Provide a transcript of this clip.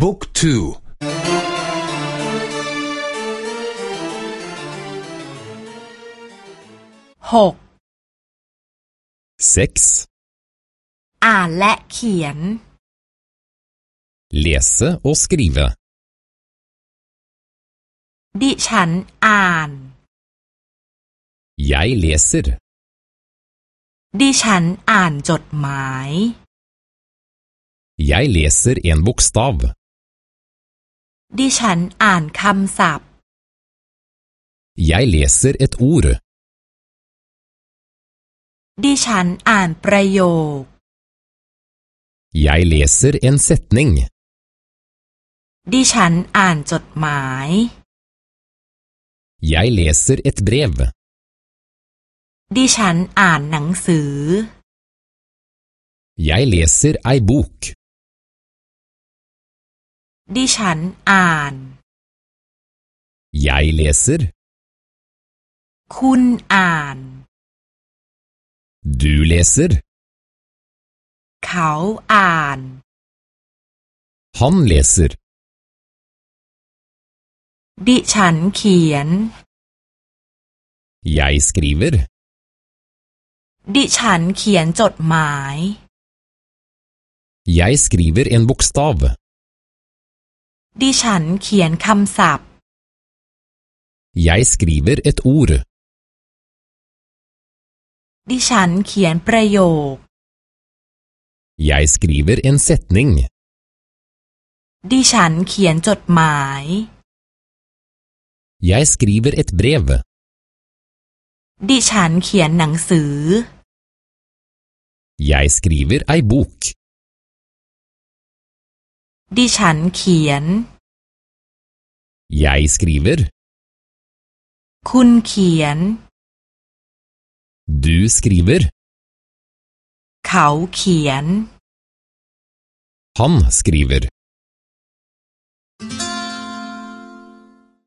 บุ๊กทูหก sex อ่านและเขียน lese og skrive ดิฉันอ่าน jeg leser ดิฉันอ่านจดหมาย jeg leser en bokstav ดิฉันอ่านคำศัพท์ jeg leser et ord ดิฉันอ่านประโยค jeg leser en setning ดิฉันอ่านจดหมาย jeg leser et brev ดิฉันอ่านหนังสือ jeg leser ei bok ดิฉันอ่าน jeg leser คุณอ่าน du leser เขาอ่าน han leser ดิฉันเขียน jeg skriver ดิฉันเขียนจดหมาย jeg skriver en bokstav ดิฉันเขียนคำศัพท์ jeg skriver et ord ดิฉันเขียนประโยค jeg skriver en setning ดิฉันเขียนจดหมาย jeg skriver et brev ดิฉันเขียนหนังสือ jeg skriver ei bok ดิฉันเขียน jeg skriver คุณเขียน du skriver เขาเขียน han skriver